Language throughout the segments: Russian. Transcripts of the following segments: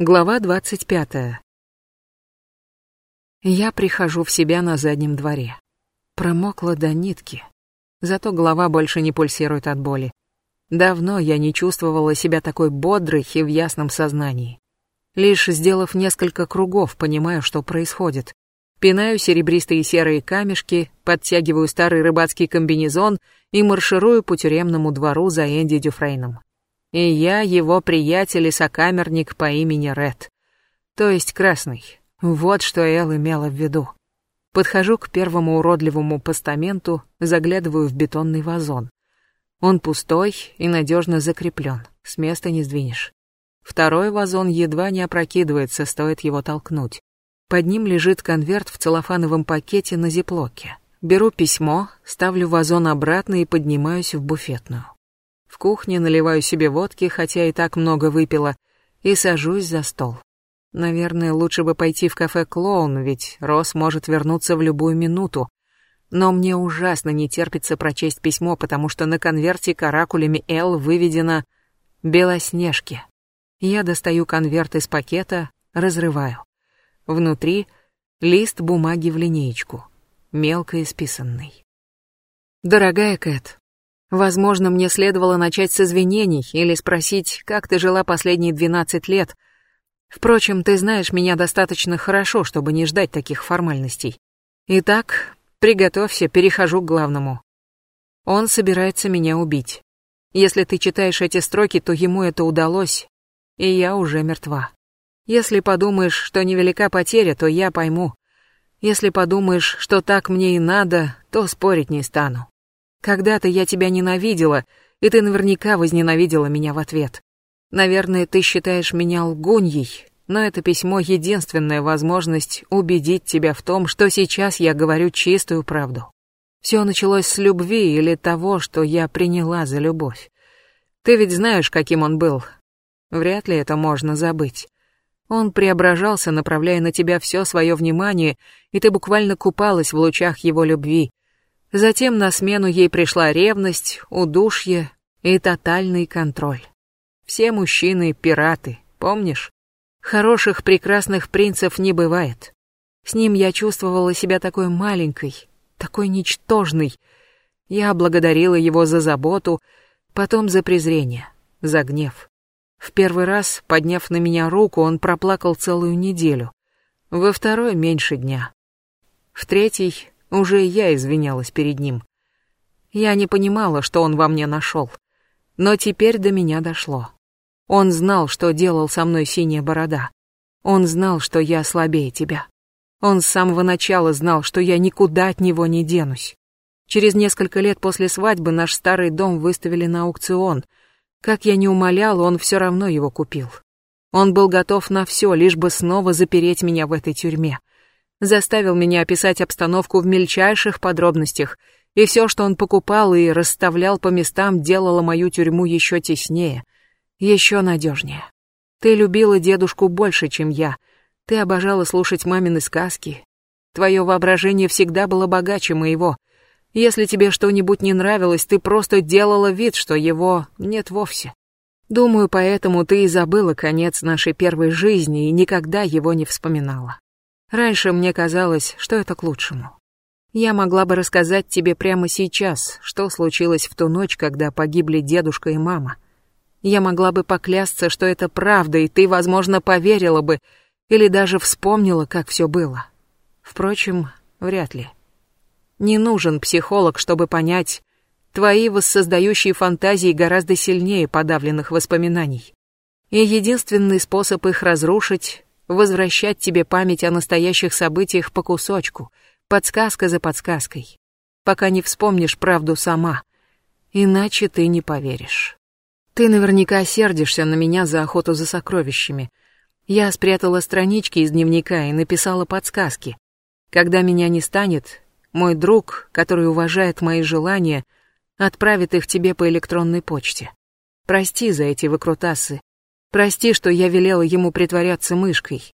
Глава двадцать пятая. Я прихожу в себя на заднем дворе. Промокла до нитки. Зато голова больше не пульсирует от боли. Давно я не чувствовала себя такой бодрой и в ясном сознании. Лишь сделав несколько кругов, понимаю, что происходит. Пинаю серебристые серые камешки, подтягиваю старый рыбацкий комбинезон и марширую по тюремному двору за Энди Дюфрейном и я его приятель и сокамерник по имени Ред. То есть Красный. Вот что Эл имела в виду. Подхожу к первому уродливому постаменту, заглядываю в бетонный вазон. Он пустой и надежно закреплен, с места не сдвинешь. Второй вазон едва не опрокидывается, стоит его толкнуть. Под ним лежит конверт в целлофановом пакете на зиплоке. Беру письмо, ставлю вазон обратно и поднимаюсь в буфетную. В кухне наливаю себе водки, хотя и так много выпила, и сажусь за стол. Наверное, лучше бы пойти в кафе «Клоун», ведь Рос может вернуться в любую минуту. Но мне ужасно не терпится прочесть письмо, потому что на конверте каракулями «Л» выведено «Белоснежки». Я достаю конверт из пакета, разрываю. Внутри лист бумаги в линеечку, мелко исписанный. «Дорогая Кэт, Возможно, мне следовало начать с извинений или спросить, как ты жила последние двенадцать лет. Впрочем, ты знаешь меня достаточно хорошо, чтобы не ждать таких формальностей. Итак, приготовься, перехожу к главному. Он собирается меня убить. Если ты читаешь эти строки, то ему это удалось, и я уже мертва. Если подумаешь, что невелика потеря, то я пойму. Если подумаешь, что так мне и надо, то спорить не стану. Когда-то я тебя ненавидела, и ты наверняка возненавидела меня в ответ. Наверное, ты считаешь меня лгуньей, но это письмо — единственная возможность убедить тебя в том, что сейчас я говорю чистую правду. Все началось с любви или того, что я приняла за любовь. Ты ведь знаешь, каким он был. Вряд ли это можно забыть. Он преображался, направляя на тебя все свое внимание, и ты буквально купалась в лучах его любви, Затем на смену ей пришла ревность, удушье и тотальный контроль. Все мужчины — пираты, помнишь? Хороших, прекрасных принцев не бывает. С ним я чувствовала себя такой маленькой, такой ничтожной. Я благодарила его за заботу, потом за презрение, за гнев. В первый раз, подняв на меня руку, он проплакал целую неделю. Во второй — меньше дня. В третий уже я извинялась перед ним. Я не понимала, что он во мне нашел. Но теперь до меня дошло. Он знал, что делал со мной синяя борода. Он знал, что я слабее тебя. Он с самого начала знал, что я никуда от него не денусь. Через несколько лет после свадьбы наш старый дом выставили на аукцион. Как я не умолял, он все равно его купил. Он был готов на все, лишь бы снова запереть меня в этой тюрьме заставил меня описать обстановку в мельчайших подробностях, и все, что он покупал и расставлял по местам, делало мою тюрьму еще теснее, еще надежнее. Ты любила дедушку больше, чем я. Ты обожала слушать мамины сказки. Твое воображение всегда было богаче моего. Если тебе что-нибудь не нравилось, ты просто делала вид, что его нет вовсе. Думаю, поэтому ты и забыла конец нашей первой жизни и никогда его не вспоминала. Раньше мне казалось, что это к лучшему. Я могла бы рассказать тебе прямо сейчас, что случилось в ту ночь, когда погибли дедушка и мама. Я могла бы поклясться, что это правда, и ты, возможно, поверила бы или даже вспомнила, как все было. Впрочем, вряд ли. Не нужен психолог, чтобы понять, твои воссоздающие фантазии гораздо сильнее подавленных воспоминаний. И единственный способ их разрушить возвращать тебе память о настоящих событиях по кусочку, подсказка за подсказкой, пока не вспомнишь правду сама. Иначе ты не поверишь. Ты наверняка сердишься на меня за охоту за сокровищами. Я спрятала странички из дневника и написала подсказки. Когда меня не станет, мой друг, который уважает мои желания, отправит их тебе по электронной почте. Прости за эти выкрутасы, Прости, что я велела ему притворяться мышкой.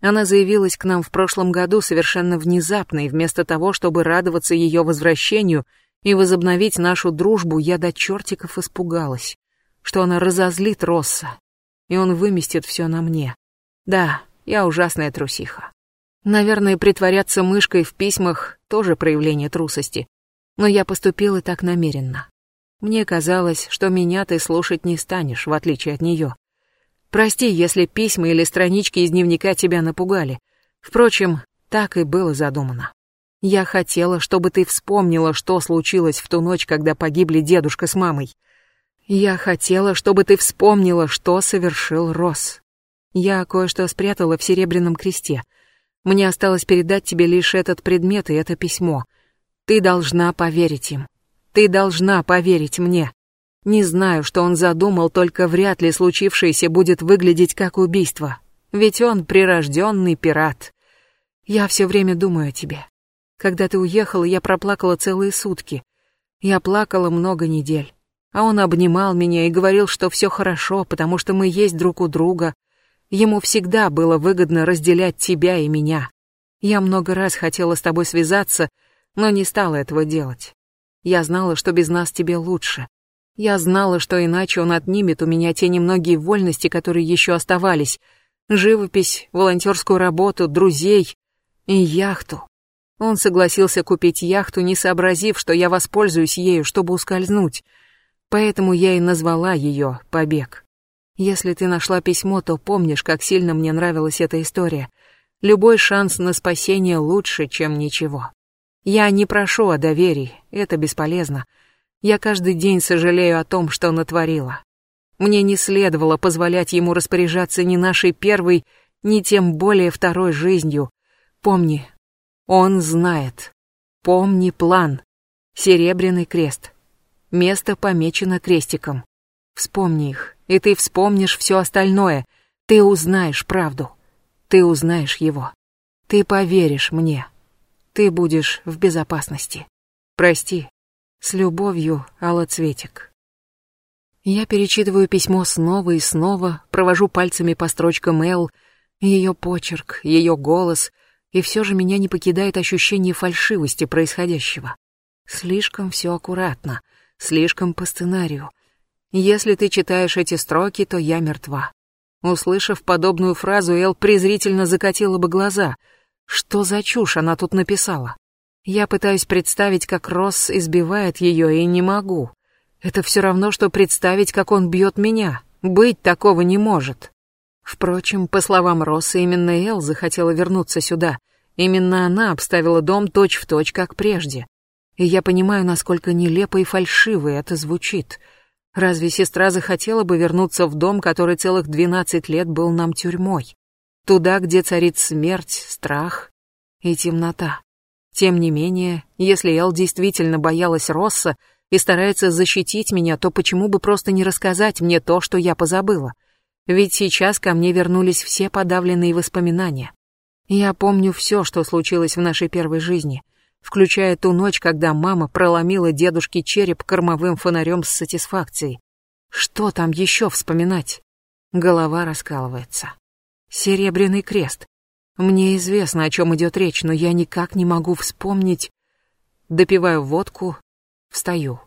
Она заявилась к нам в прошлом году совершенно внезапно, и вместо того, чтобы радоваться ее возвращению и возобновить нашу дружбу, я до чертиков испугалась, что она разозлит Росса, и он выместит все на мне. Да, я ужасная трусиха. Наверное, притворяться мышкой в письмах тоже проявление трусости. Но я поступила так намеренно. Мне казалось, что меня ты слушать не станешь, в отличие от нее. Прости, если письма или странички из дневника тебя напугали. Впрочем, так и было задумано. Я хотела, чтобы ты вспомнила, что случилось в ту ночь, когда погибли дедушка с мамой. Я хотела, чтобы ты вспомнила, что совершил Росс. Я кое-что спрятала в серебряном кресте. Мне осталось передать тебе лишь этот предмет и это письмо. Ты должна поверить им. Ты должна поверить мне. Не знаю, что он задумал, только вряд ли случившееся будет выглядеть как убийство. Ведь он прирожденный пират. Я все время думаю о тебе. Когда ты уехала, я проплакала целые сутки. Я плакала много недель. А он обнимал меня и говорил, что все хорошо, потому что мы есть друг у друга. Ему всегда было выгодно разделять тебя и меня. Я много раз хотела с тобой связаться, но не стала этого делать. Я знала, что без нас тебе лучше. Я знала, что иначе он отнимет у меня те немногие вольности, которые еще оставались. Живопись, волонтерскую работу, друзей и яхту. Он согласился купить яхту, не сообразив, что я воспользуюсь ею, чтобы ускользнуть. Поэтому я и назвала ее «Побег». Если ты нашла письмо, то помнишь, как сильно мне нравилась эта история. Любой шанс на спасение лучше, чем ничего. Я не прошу о доверии, это бесполезно. Я каждый день сожалею о том, что натворила. Мне не следовало позволять ему распоряжаться ни нашей первой, ни тем более второй жизнью. Помни, он знает. Помни план. Серебряный крест. Место помечено крестиком. Вспомни их, и ты вспомнишь все остальное. Ты узнаешь правду. Ты узнаешь его. Ты поверишь мне. Ты будешь в безопасности. Прости. С любовью, Алла Цветик. Я перечитываю письмо снова и снова, провожу пальцами по строчкам Эл, ее почерк, ее голос, и все же меня не покидает ощущение фальшивости происходящего. Слишком все аккуратно — слишком по сценарию. Если ты читаешь эти строки, то я мертва. Услышав подобную фразу, Эл презрительно закатила бы глаза. Что за чушь она тут написала? Я пытаюсь представить, как Росс избивает ее, и не могу. Это все равно, что представить, как он бьет меня. Быть такого не может. Впрочем, по словам Росса, именно Эл захотела вернуться сюда. Именно она обставила дом точь-в-точь, точь, как прежде и я понимаю, насколько нелепо и фальшиво это звучит. Разве сестра захотела бы вернуться в дом, который целых двенадцать лет был нам тюрьмой? Туда, где царит смерть, страх и темнота. Тем не менее, если Эл действительно боялась Росса и старается защитить меня, то почему бы просто не рассказать мне то, что я позабыла? Ведь сейчас ко мне вернулись все подавленные воспоминания. Я помню все, что случилось в нашей первой жизни — включая ту ночь, когда мама проломила дедушке череп кормовым фонарем с сатисфакцией. Что там еще вспоминать? Голова раскалывается. Серебряный крест. Мне известно, о чем идет речь, но я никак не могу вспомнить. Допиваю водку, встаю.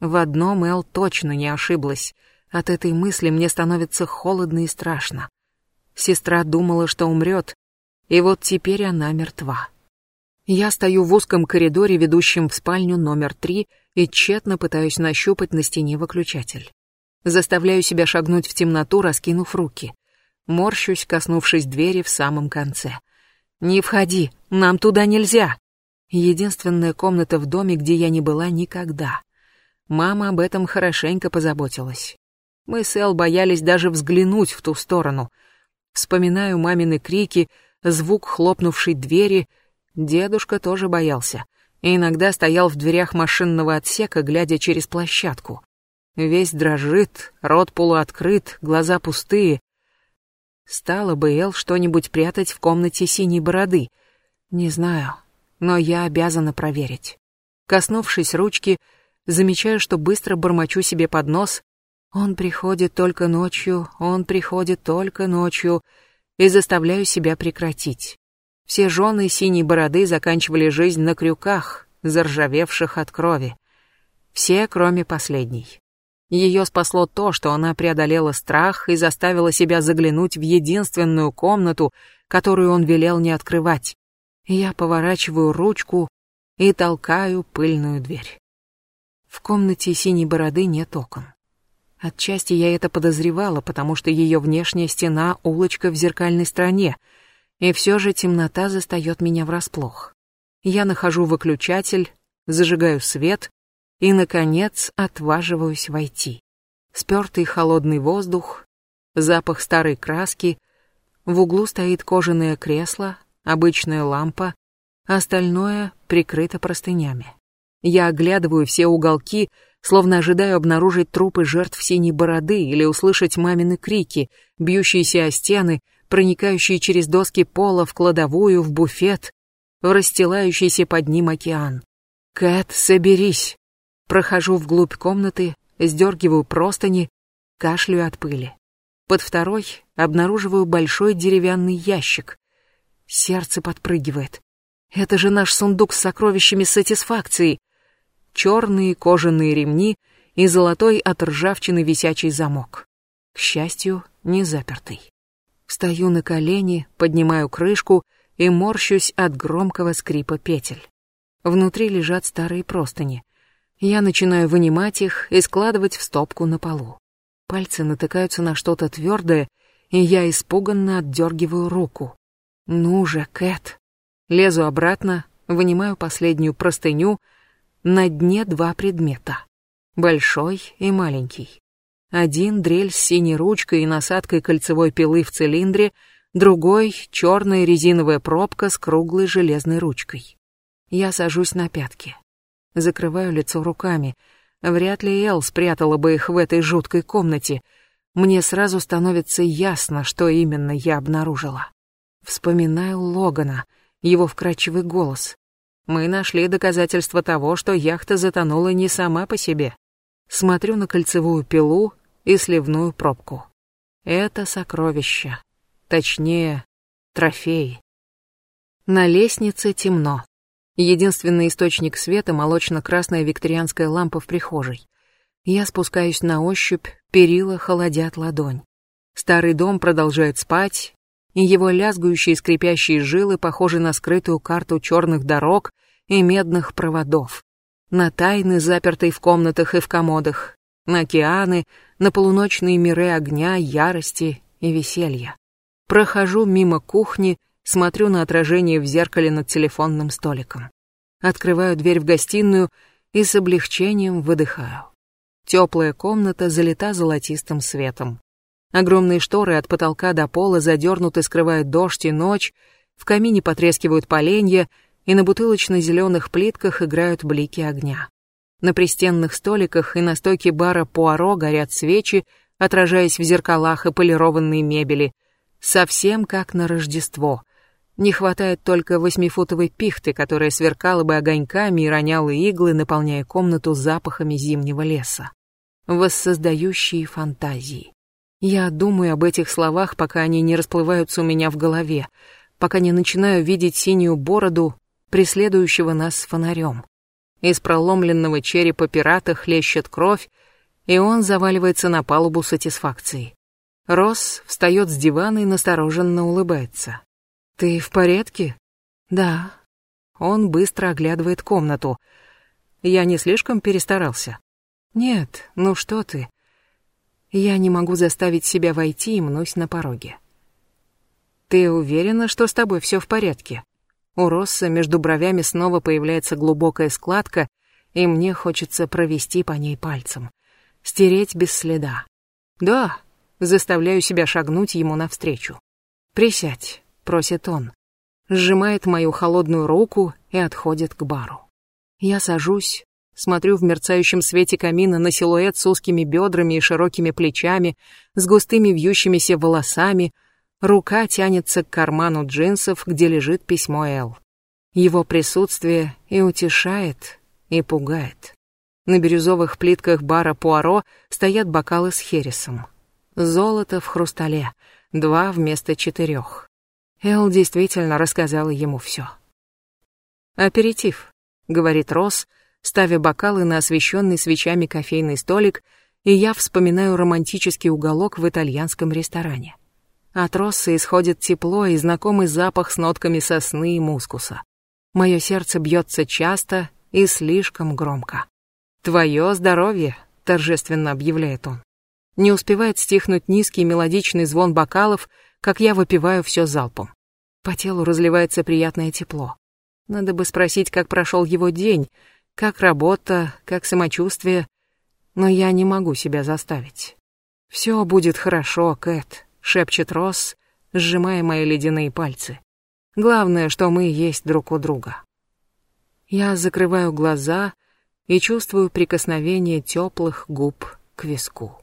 В одном Эл точно не ошиблась. От этой мысли мне становится холодно и страшно. Сестра думала, что умрет, и вот теперь она мертва. Я стою в узком коридоре, ведущем в спальню номер три, и тщетно пытаюсь нащупать на стене выключатель. Заставляю себя шагнуть в темноту, раскинув руки. Морщусь, коснувшись двери в самом конце. «Не входи, нам туда нельзя!» Единственная комната в доме, где я не была никогда. Мама об этом хорошенько позаботилась. Мы с Эл боялись даже взглянуть в ту сторону. Вспоминаю мамины крики, звук хлопнувшей двери — Дедушка тоже боялся и иногда стоял в дверях машинного отсека, глядя через площадку. Весь дрожит, рот полуоткрыт, глаза пустые. Стало бы Эл что-нибудь прятать в комнате синей бороды. Не знаю, но я обязана проверить. Коснувшись ручки, замечаю, что быстро бормочу себе под нос. Он приходит только ночью, он приходит только ночью, и заставляю себя прекратить. Все жены синей бороды заканчивали жизнь на крюках, заржавевших от крови. Все, кроме последней. Ее спасло то, что она преодолела страх и заставила себя заглянуть в единственную комнату, которую он велел не открывать. Я поворачиваю ручку и толкаю пыльную дверь. В комнате синей бороды нет окон. Отчасти я это подозревала, потому что ее внешняя стена — улочка в зеркальной стороне, и все же темнота застает меня врасплох. Я нахожу выключатель, зажигаю свет и, наконец, отваживаюсь войти. Спертый холодный воздух, запах старой краски, в углу стоит кожаное кресло, обычная лампа, остальное прикрыто простынями. Я оглядываю все уголки, словно ожидаю обнаружить трупы жертв синей бороды или услышать мамины крики, бьющиеся о стены, проникающие через доски пола в кладовую, в буфет, в расстилающийся под ним океан. «Кэт, соберись!» Прохожу вглубь комнаты, сдергиваю простыни, кашляю от пыли. Под второй обнаруживаю большой деревянный ящик. Сердце подпрыгивает. Это же наш сундук с сокровищами сатисфакции. Черные кожаные ремни и золотой от ржавчины висячий замок. К счастью, не запертый. Встаю на колени, поднимаю крышку и морщусь от громкого скрипа петель. Внутри лежат старые простыни. Я начинаю вынимать их и складывать в стопку на полу. Пальцы натыкаются на что-то твердое, и я испуганно отдергиваю руку. «Ну же, Кэт!» Лезу обратно, вынимаю последнюю простыню. На дне два предмета. Большой и маленький. Один дрель с синей ручкой и насадкой кольцевой пилы в цилиндре, другой — черная резиновая пробка с круглой железной ручкой. Я сажусь на пятки. Закрываю лицо руками. Вряд ли Эл спрятала бы их в этой жуткой комнате. Мне сразу становится ясно, что именно я обнаружила. Вспоминаю Логана — его вкрадчивый голос. Мы нашли доказательства того, что яхта затонула не сама по себе. Смотрю на кольцевую пилу и сливную пробку. Это сокровища. Точнее, трофеи. На лестнице темно. Единственный источник света — молочно-красная викторианская лампа в прихожей. Я спускаюсь на ощупь, перила холодят ладонь. Старый дом продолжает спать, и его лязгающие скрипящие жилы похожи на скрытую карту черных дорог и медных проводов, на тайны, запертые в комнатах и в комодах, на океаны, на полуночные миры огня, ярости и веселья. Прохожу мимо кухни, смотрю на отражение в зеркале над телефонным столиком. Открываю дверь в гостиную и с облегчением выдыхаю. Теплая комната залита золотистым светом. Огромные шторы от потолка до пола задернуты, скрывают дождь и ночь, в камине потрескивают поленья, и на бутылочно-зеленых плитках играют блики огня. На пристенных столиках и на стойке бара Пуаро горят свечи, отражаясь в зеркалах и полированной мебели. Совсем как на Рождество. Не хватает только восьмифутовой пихты, которая сверкала бы огоньками и роняла иглы, наполняя комнату запахами зимнего леса. Воссоздающие фантазии. Я думаю об этих словах, пока они не расплываются у меня в голове, пока не начинаю видеть синюю бороду, преследующего нас с фонарем. Из проломленного черепа пирата хлещет кровь, и он заваливается на палубу сатисфакции. Росс встает с дивана и настороженно улыбается. «Ты в порядке?» «Да». Он быстро оглядывает комнату. «Я не слишком перестарался?» «Нет, ну что ты. Я не могу заставить себя войти и мнусь на пороге. «Ты уверена, что с тобой все в порядке?» У Росса между бровями снова появляется глубокая складка, и мне хочется провести по ней пальцем. Стереть без следа. «Да», заставляю себя шагнуть ему навстречу. «Присядь», — просит он. Сжимает мою холодную руку и отходит к бару. Я сажусь, Смотрю в мерцающем свете камина на силуэт с узкими бедрами и широкими плечами, с густыми вьющимися волосами. Рука тянется к карману джинсов, где лежит письмо Эл. Его присутствие и утешает, и пугает. На бирюзовых плитках бара Пуаро стоят бокалы с хересом. Золото в хрустале, два вместо четырех. Эл действительно рассказала ему все. «Аперитив», — говорит Росс, ставя бокалы на освещенный свечами кофейный столик и я вспоминаю романтический уголок в итальянском ресторане. От Росса исходит тепло и знакомый запах с нотками сосны и мускуса. Мое сердце бьется часто и слишком громко. «Твое здоровье», — торжественно объявляет он. Не успевает стихнуть низкий мелодичный звон бокалов, как я выпиваю все залпом. По телу разливается приятное тепло. Надо бы спросить, как прошел его день, как работа, как самочувствие, но я не могу себя заставить. «Все будет хорошо, Кэт», шепчет Росс, сжимая мои ледяные пальцы. Главное, что мы есть друг у друга. Я закрываю глаза и чувствую прикосновение теплых губ к виску.